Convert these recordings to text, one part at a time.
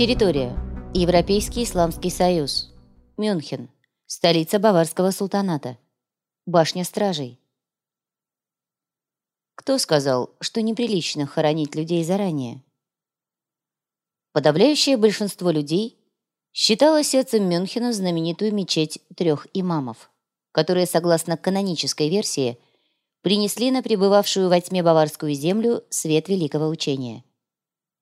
Территория. Европейский Исламский Союз. Мюнхен. Столица Баварского султаната. Башня стражей. Кто сказал, что неприлично хоронить людей заранее? Подавляющее большинство людей считало сердцем Мюнхена знаменитую мечеть трех имамов, которые, согласно канонической версии, принесли на пребывавшую во тьме баварскую землю свет великого учения.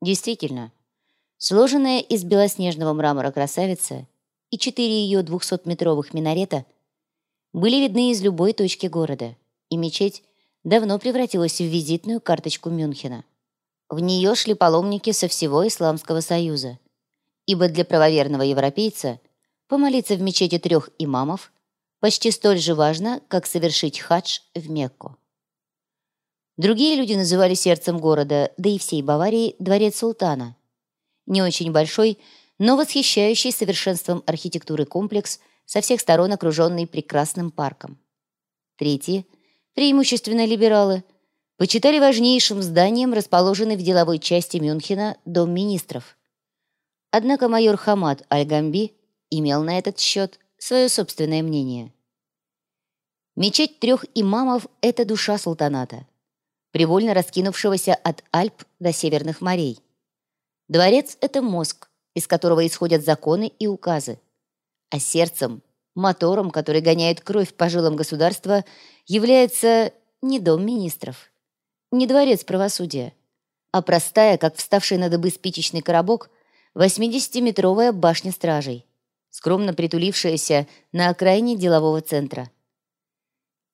Действительно, сложенная из белоснежного мрамора красавица и четыре ее двухсотметровых минарета были видны из любой точки города, и мечеть давно превратилась в визитную карточку Мюнхена. В нее шли паломники со всего Исламского Союза, ибо для правоверного европейца помолиться в мечети трех имамов почти столь же важно, как совершить хадж в Мекку. Другие люди называли сердцем города, да и всей Баварии, дворец султана. Не очень большой, но восхищающий совершенством архитектуры комплекс, со всех сторон окруженный прекрасным парком. Третьи, преимущественно либералы, почитали важнейшим зданием, расположенный в деловой части Мюнхена, Дом министров. Однако майор Хамад Аль-Гамби имел на этот счет свое собственное мнение. Мечеть трех имамов – это душа султаната, привольно раскинувшегося от Альп до Северных морей. Дворец – это мозг, из которого исходят законы и указы. А сердцем, мотором, который гоняет кровь по жилам государства, является не дом министров, не дворец правосудия, а простая, как вставший на дыбы спичечный коробок, 80-метровая башня стражей, скромно притулившаяся на окраине делового центра.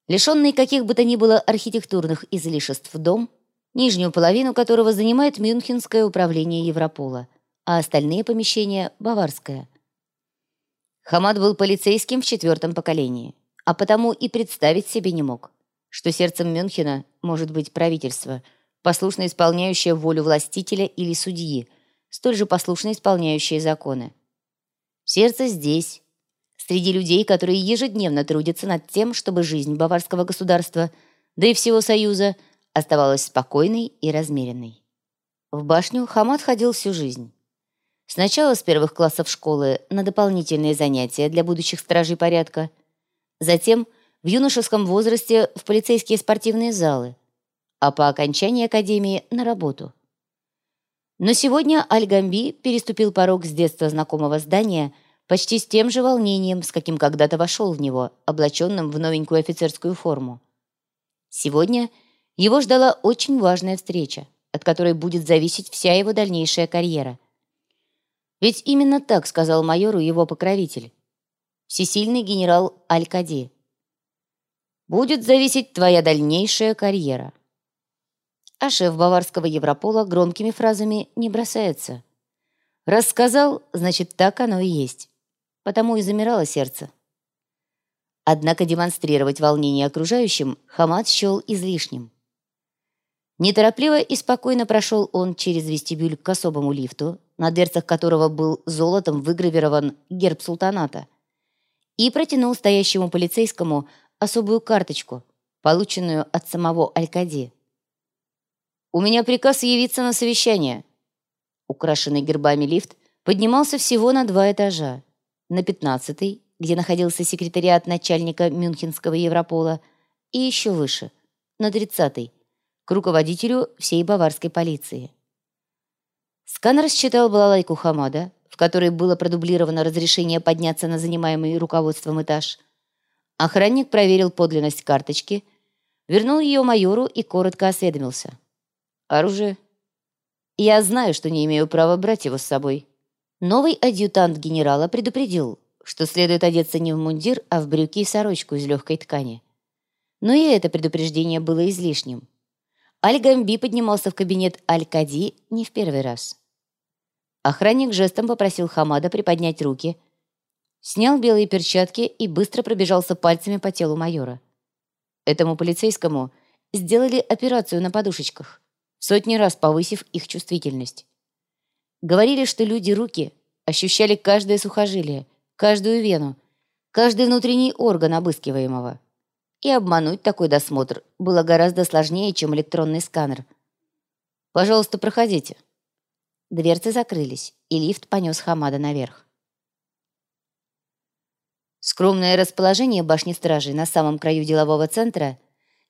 Лишенный каких бы то ни было архитектурных излишеств дом, нижнюю половину которого занимает Мюнхенское управление Европола, а остальные помещения – Баварское. Хамад был полицейским в четвертом поколении, а потому и представить себе не мог, что сердцем Мюнхена может быть правительство, послушно исполняющее волю властителя или судьи, столь же послушно исполняющее законы. Сердце здесь, среди людей, которые ежедневно трудятся над тем, чтобы жизнь баварского государства, да и всего Союза, оставалась спокойной и размеренной. В башню Хамад ходил всю жизнь. Сначала с первых классов школы на дополнительные занятия для будущих стражей порядка, затем в юношеском возрасте в полицейские спортивные залы, а по окончании академии на работу. Но сегодня Аль-Гамби переступил порог с детства знакомого здания почти с тем же волнением, с каким когда-то вошел в него, облаченным в новенькую офицерскую форму. Сегодня его ждала очень важная встреча, от которой будет зависеть вся его дальнейшая карьера. Ведь именно так сказал майору его покровитель, всесильный генерал Аль-Кади. «Будет зависеть твоя дальнейшая карьера». А шеф баварского Европола громкими фразами не бросается. Рассказал, значит, так оно и есть. Потому и замирало сердце. Однако демонстрировать волнение окружающим Хамад счел излишним. Неторопливо и спокойно прошел он через вестибюль к особому лифту, на дверцах которого был золотом выгравирован герб султаната, и протянул стоящему полицейскому особую карточку, полученную от самого Алькади. «У меня приказ явиться на совещание». Украшенный гербами лифт поднимался всего на два этажа. На пятнадцатый, где находился секретариат начальника Мюнхенского Европола, и еще выше, на тридцатый, к руководителю всей баварской полиции. Сканер считал балалайку Хамада, в которой было продублировано разрешение подняться на занимаемый руководством этаж. Охранник проверил подлинность карточки, вернул ее майору и коротко осведомился. Оружие. Я знаю, что не имею права брать его с собой. Новый адъютант генерала предупредил, что следует одеться не в мундир, а в брюки и сорочку из легкой ткани. Но и это предупреждение было излишним. Аль-Гамби поднимался в кабинет Аль-Кади не в первый раз. Охранник жестом попросил Хамада приподнять руки, снял белые перчатки и быстро пробежался пальцами по телу майора. Этому полицейскому сделали операцию на подушечках сотни раз повысив их чувствительность. Говорили, что люди-руки ощущали каждое сухожилие, каждую вену, каждый внутренний орган обыскиваемого. И обмануть такой досмотр было гораздо сложнее, чем электронный сканер. «Пожалуйста, проходите». Дверцы закрылись, и лифт понес Хамада наверх. Скромное расположение башни стражи на самом краю делового центра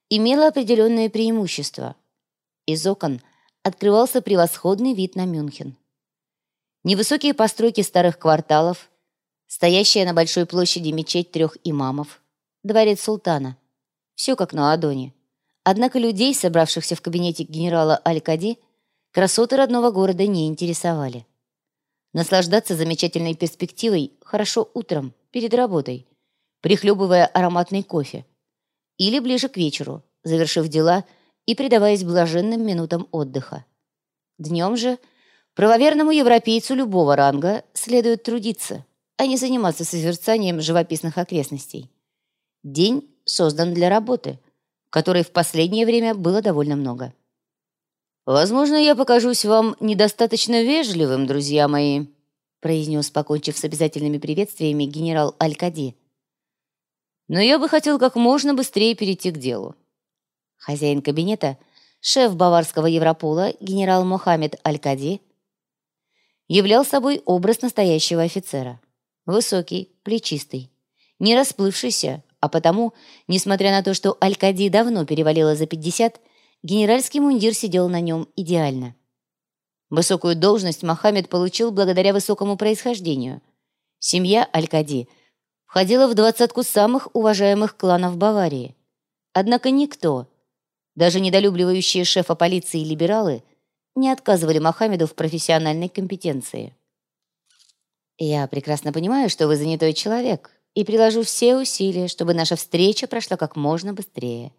имело определенное преимущество. Из окон открывался превосходный вид на Мюнхен. Невысокие постройки старых кварталов, стоящая на большой площади мечеть трех имамов, дворец султана. Все как на ладони. Однако людей, собравшихся в кабинете генерала Аль-Кади, красоты родного города не интересовали. Наслаждаться замечательной перспективой хорошо утром, перед работой, прихлебывая ароматный кофе. Или ближе к вечеру, завершив дела и предаваясь блаженным минутам отдыха. Днем же – Правоверному европейцу любого ранга следует трудиться, а не заниматься созерцанием живописных окрестностей. День создан для работы, которой в последнее время было довольно много. «Возможно, я покажусь вам недостаточно вежливым, друзья мои», произнес, покончив с обязательными приветствиями, генерал Аль-Кади. «Но я бы хотел как можно быстрее перейти к делу». Хозяин кабинета, шеф баварского Европола, генерал Мохаммед Аль-Кади, являл собой образ настоящего офицера. Высокий, плечистый, не расплывшийся, а потому, несмотря на то, что Алькади давно перевалило за 50, генеральский мундир сидел на нем идеально. Высокую должность Мохаммед получил благодаря высокому происхождению. Семья Алькади входила в двадцатку самых уважаемых кланов Баварии. Однако никто, даже недолюбливающие шефа полиции либералы, не отказывали Мохаммеду в профессиональной компетенции. «Я прекрасно понимаю, что вы занятой человек, и приложу все усилия, чтобы наша встреча прошла как можно быстрее».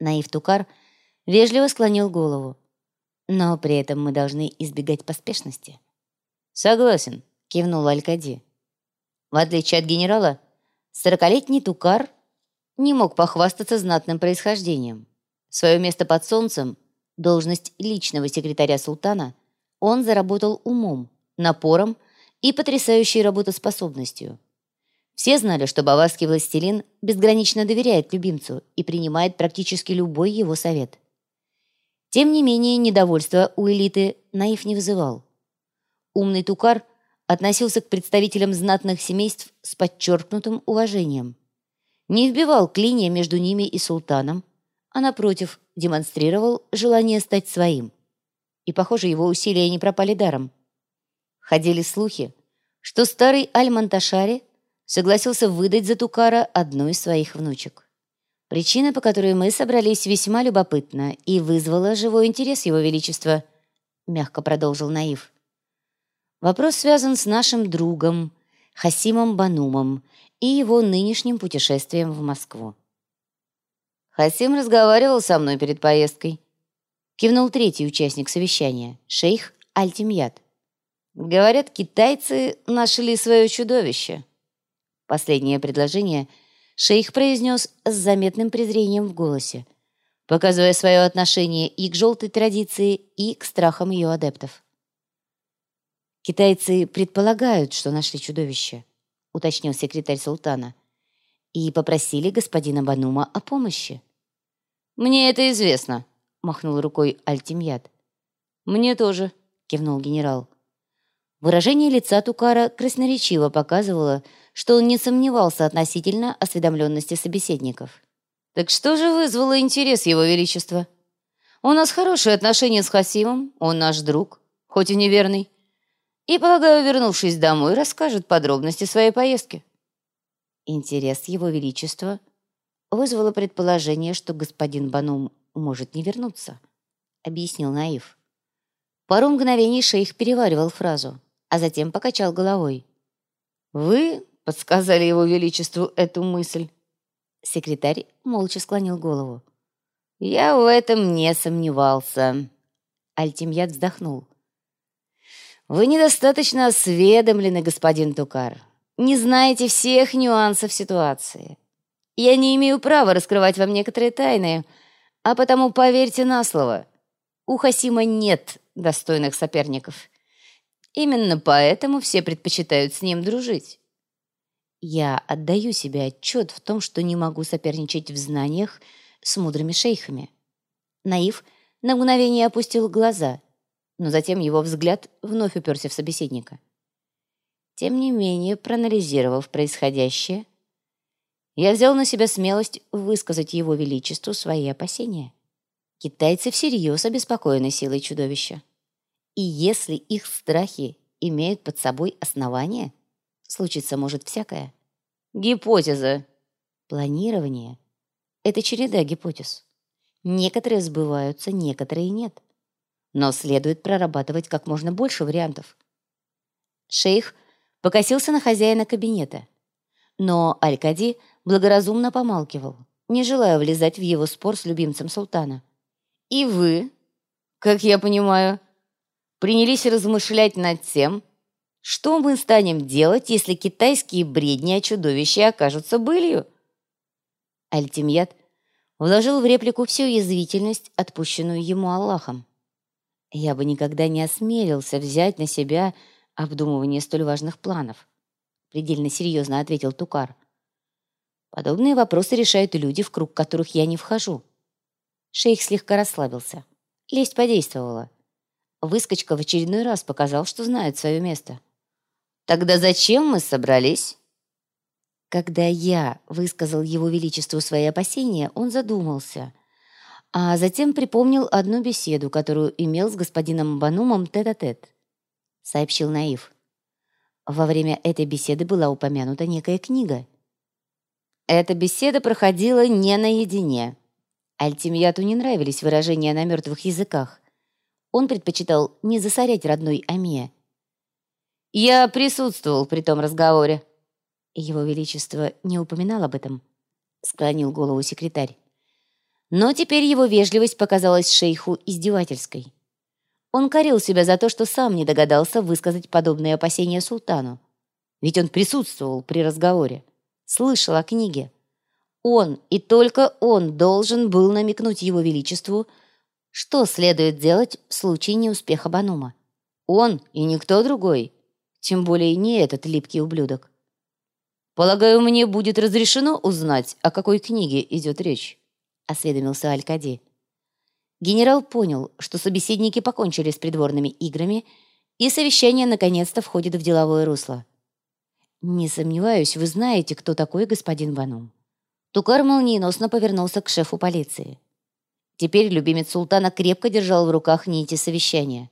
Наив Тукар вежливо склонил голову. «Но при этом мы должны избегать поспешности». «Согласен», — кивнул Алькади. В отличие от генерала, сорокалетний Тукар не мог похвастаться знатным происхождением. Свое место под солнцем — должность личного секретаря султана, он заработал умом, напором и потрясающей работоспособностью. Все знали, что баварский властелин безгранично доверяет любимцу и принимает практически любой его совет. Тем не менее, недовольство у элиты Наив не вызывал. Умный Тукар относился к представителям знатных семейств с подчеркнутым уважением. Не вбивал клинья между ними и султаном, а, напротив, демонстрировал желание стать своим. И, похоже, его усилия не пропали даром. Ходили слухи, что старый Аль-Манташари согласился выдать за Тукара одну из своих внучек. Причина, по которой мы собрались, весьма любопытна и вызвала живой интерес Его Величества, мягко продолжил Наив. Вопрос связан с нашим другом, Хасимом Банумом, и его нынешним путешествием в Москву. Хасим разговаривал со мной перед поездкой. Кивнул третий участник совещания, шейх Альтимьят. Говорят, китайцы нашли свое чудовище. Последнее предложение шейх произнес с заметным презрением в голосе, показывая свое отношение и к желтой традиции, и к страхам ее адептов. «Китайцы предполагают, что нашли чудовище», — уточнил секретарь султана, «и попросили господина Банума о помощи». «Мне это известно», — махнул рукой Альтимьят. «Мне тоже», — кивнул генерал. Выражение лица Тукара красноречиво показывало, что он не сомневался относительно осведомленности собеседников. «Так что же вызвало интерес Его Величества? У нас хорошие отношения с Хасимом, он наш друг, хоть и неверный. И, полагаю, вернувшись домой, расскажет подробности своей поездки». Интерес Его Величества вызвало предположение, что господин Банум может не вернуться», — объяснил Наив. Пару мгновений шейх переваривал фразу, а затем покачал головой. «Вы подсказали его величеству эту мысль?» Секретарь молча склонил голову. «Я в этом не сомневался». Альтимьят вздохнул. «Вы недостаточно осведомлены, господин Тукар. Не знаете всех нюансов ситуации. Я не имею права раскрывать вам некоторые тайны, а потому поверьте на слово. У Хасима нет достойных соперников. Именно поэтому все предпочитают с ним дружить. Я отдаю себе отчет в том, что не могу соперничать в знаниях с мудрыми шейхами. Наив на мгновение опустил глаза, но затем его взгляд вновь уперся в собеседника. Тем не менее, проанализировав происходящее, я взял на себя смелость высказать его величеству свои опасения. Китайцы всерьез обеспокоены силой чудовища. И если их страхи имеют под собой основания, случиться может всякое. Гипотеза. Планирование — это череда гипотез. Некоторые сбываются, некоторые нет. Но следует прорабатывать как можно больше вариантов. Шейх покосился на хозяина кабинета. Но Аль-Кади благоразумно помалкивал, не желая влезать в его спор с любимцем султана. «И вы, как я понимаю, принялись размышлять над тем, что мы станем делать, если китайские бредни о чудовище окажутся былью?» Альтимьят вложил в реплику всю язвительность, отпущенную ему Аллахом. «Я бы никогда не осмелился взять на себя обдумывание столь важных планов», предельно серьезно ответил Тукар. «Подобные вопросы решают люди, в круг которых я не вхожу». Шейх слегка расслабился. Лесть подействовала. Выскочка в очередной раз показал, что знает свое место. «Тогда зачем мы собрались?» Когда я высказал его величеству свои опасения, он задумался, а затем припомнил одну беседу, которую имел с господином Банумом тет-а-тет. -тет, сообщил Наив. Во время этой беседы была упомянута некая книга. Эта беседа проходила не наедине. Альтимьяту не нравились выражения на мертвых языках. Он предпочитал не засорять родной Аме. «Я присутствовал при том разговоре», его Величество не упоминал об этом, склонил голову секретарь. Но теперь его вежливость показалась шейху издевательской. Он корил себя за то, что сам не догадался высказать подобные опасения султану. Ведь он присутствовал при разговоре, слышал о книге. Он и только он должен был намекнуть его величеству, что следует делать в случае неуспеха Банума. Он и никто другой, тем более не этот липкий ублюдок. «Полагаю, мне будет разрешено узнать, о какой книге идет речь?» — осведомился Аль-Кади. Генерал понял, что собеседники покончили с придворными играми, и совещание наконец-то входит в деловое русло. «Не сомневаюсь, вы знаете, кто такой господин Банум». Тукар молниеносно повернулся к шефу полиции. Теперь любимец султана крепко держал в руках нити совещания.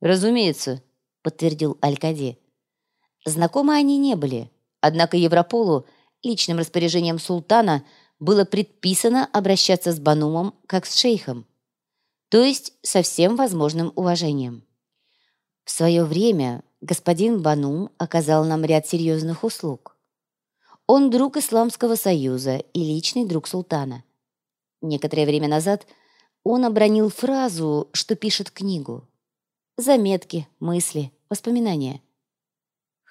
«Разумеется», — подтвердил Аль-Кади. Знакомы они не были, Однако Европолу личным распоряжением султана было предписано обращаться с Банумом как с шейхом, то есть со всем возможным уважением. В свое время господин Банум оказал нам ряд серьезных услуг. Он друг Исламского союза и личный друг султана. Некоторое время назад он обронил фразу, что пишет книгу. Заметки, мысли, воспоминания –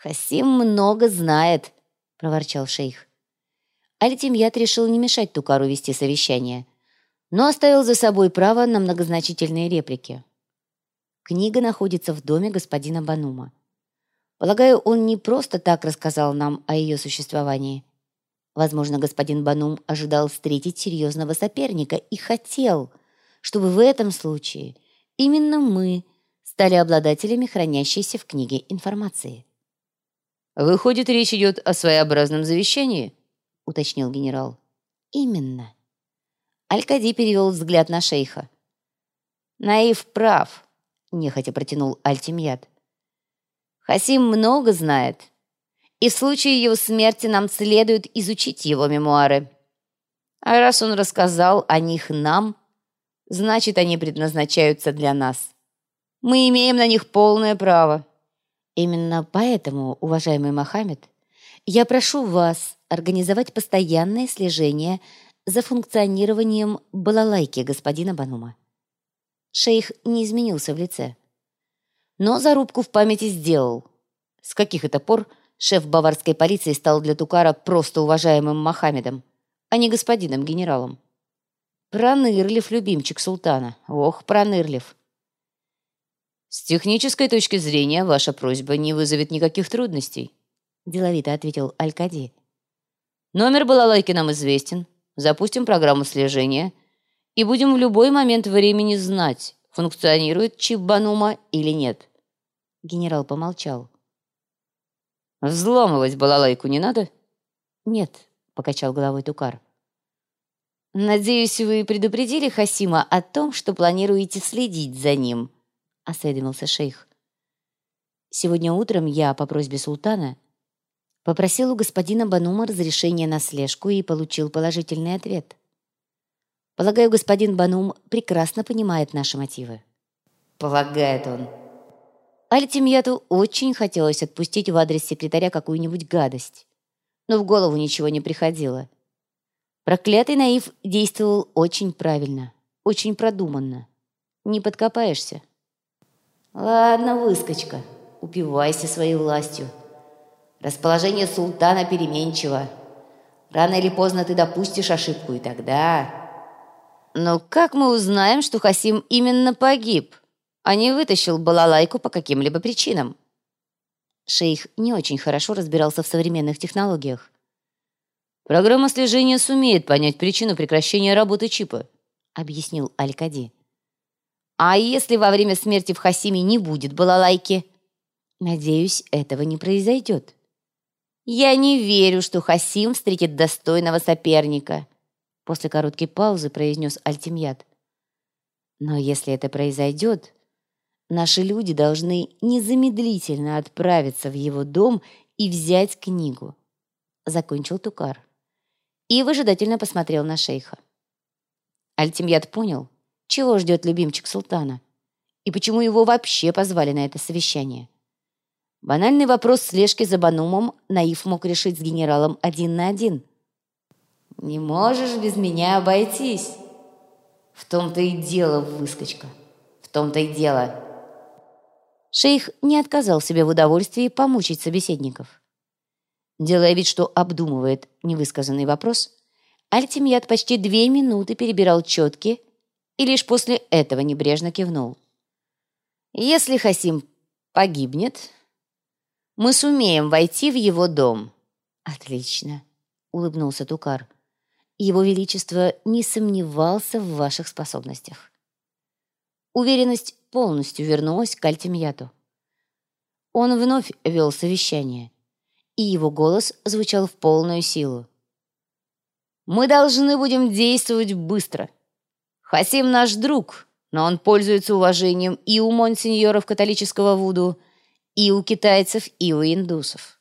«Хасим много знает», — проворчал шейх. Альтимьят решил не мешать Тукару вести совещание, но оставил за собой право на многозначительные реплики. Книга находится в доме господина Банума. Полагаю, он не просто так рассказал нам о ее существовании. Возможно, господин Банум ожидал встретить серьезного соперника и хотел, чтобы в этом случае именно мы стали обладателями хранящейся в книге информации. «Выходит, речь идет о своеобразном завещании?» — уточнил генерал. «Именно». Аль-Кади перевел взгляд на шейха. «Наив прав», — нехотя протянул Альтимьят. «Хасим много знает, и в случае его смерти нам следует изучить его мемуары. А раз он рассказал о них нам, значит, они предназначаются для нас. Мы имеем на них полное право». Именно поэтому, уважаемый Мохаммед, я прошу вас организовать постоянное слежение за функционированием балалайки господина Банума. Шейх не изменился в лице. Но зарубку в памяти сделал. С каких это пор шеф баварской полиции стал для Тукара просто уважаемым Мохаммедом, а не господином генералом? Пронырлив любимчик султана. Ох, пронырлив. «С технической точки зрения ваша просьба не вызовет никаких трудностей», деловито ответил Алькади. «Номер балалайки нам известен. Запустим программу слежения и будем в любой момент времени знать, функционирует чип Банума или нет. Генерал помолчал. «Взламывать балалайку не надо?» «Нет», — покачал головой Тукар. «Надеюсь, вы предупредили Хасима о том, что планируете следить за ним», — осведомился шейх. «Сегодня утром я, по просьбе султана, попросил у господина Банума разрешения на слежку и получил положительный ответ. Полагаю, господин Банум прекрасно понимает наши мотивы». «Полагает он». Альтимьяту очень хотелось отпустить в адрес секретаря какую-нибудь гадость, но в голову ничего не приходило — Проклятый наив действовал очень правильно, очень продуманно. Не подкопаешься. Ладно, выскочка, упивайся своей властью. Расположение султана переменчиво. Рано или поздно ты допустишь ошибку, и тогда... Но как мы узнаем, что Хасим именно погиб, а не вытащил балалайку по каким-либо причинам? Шейх не очень хорошо разбирался в современных технологиях. Программа слежения сумеет понять причину прекращения работы чипа», — объяснил Аль-Кади. «А если во время смерти в Хасиме не будет балалайки?» «Надеюсь, этого не произойдет». «Я не верю, что Хасим встретит достойного соперника», — после короткой паузы произнес Альтимьят. «Но если это произойдет, наши люди должны незамедлительно отправиться в его дом и взять книгу», — закончил Тукар и выжидательно посмотрел на шейха. Альтимьят понял, чего ждет любимчик султана и почему его вообще позвали на это совещание. Банальный вопрос слежки за Банумом Наив мог решить с генералом один на один. «Не можешь без меня обойтись!» «В том-то и дело, выскочка, в том-то и дело!» Шейх не отказал себе в удовольствии помучить собеседников. Делая вид, что обдумывает невысказанный вопрос, Альтимьят почти две минуты перебирал четки и лишь после этого небрежно кивнул. «Если Хасим погибнет, мы сумеем войти в его дом». «Отлично», — улыбнулся Тукар. «Его Величество не сомневался в ваших способностях». Уверенность полностью вернулась к Альтимьяту. Он вновь вел совещание — и его голос звучал в полную силу. «Мы должны будем действовать быстро. Хасим наш друг, но он пользуется уважением и у монсеньоров католического Вуду, и у китайцев, и у индусов.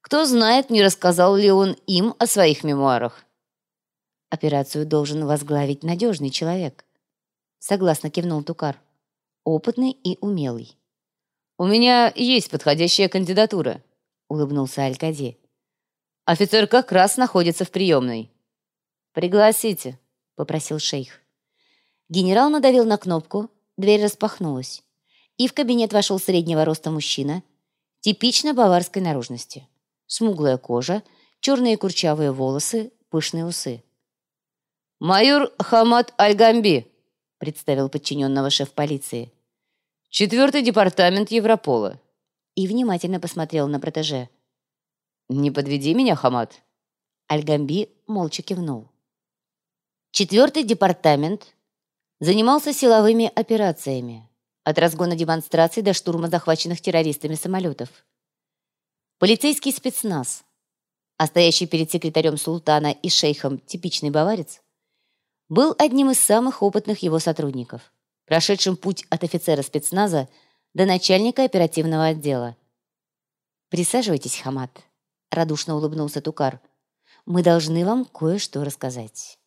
Кто знает, не рассказал ли он им о своих мемуарах. Операцию должен возглавить надежный человек. Согласно кивнул Тукар. Опытный и умелый. «У меня есть подходящая кандидатура», — улыбнулся Алькади. «Офицер как раз находится в приемной». «Пригласите», — попросил шейх. Генерал надавил на кнопку, дверь распахнулась, и в кабинет вошел среднего роста мужчина, типично баварской наружности. Смуглая кожа, черные курчавые волосы, пышные усы. «Майор Хамад Альгамби», — представил подчиненного шеф полиции. «Четвертый департамент Европола и внимательно посмотрел на протеже. «Не подведи меня, Хамад!» Альгамби молча кивнул. Четвертый департамент занимался силовыми операциями, от разгона демонстраций до штурма захваченных террористами самолетов. Полицейский спецназ, а стоящий перед секретарем султана и шейхом типичный баварец, был одним из самых опытных его сотрудников, прошедшим путь от офицера спецназа до начальника оперативного отдела. «Присаживайтесь, Хамат», — радушно улыбнулся Тукар. «Мы должны вам кое-что рассказать».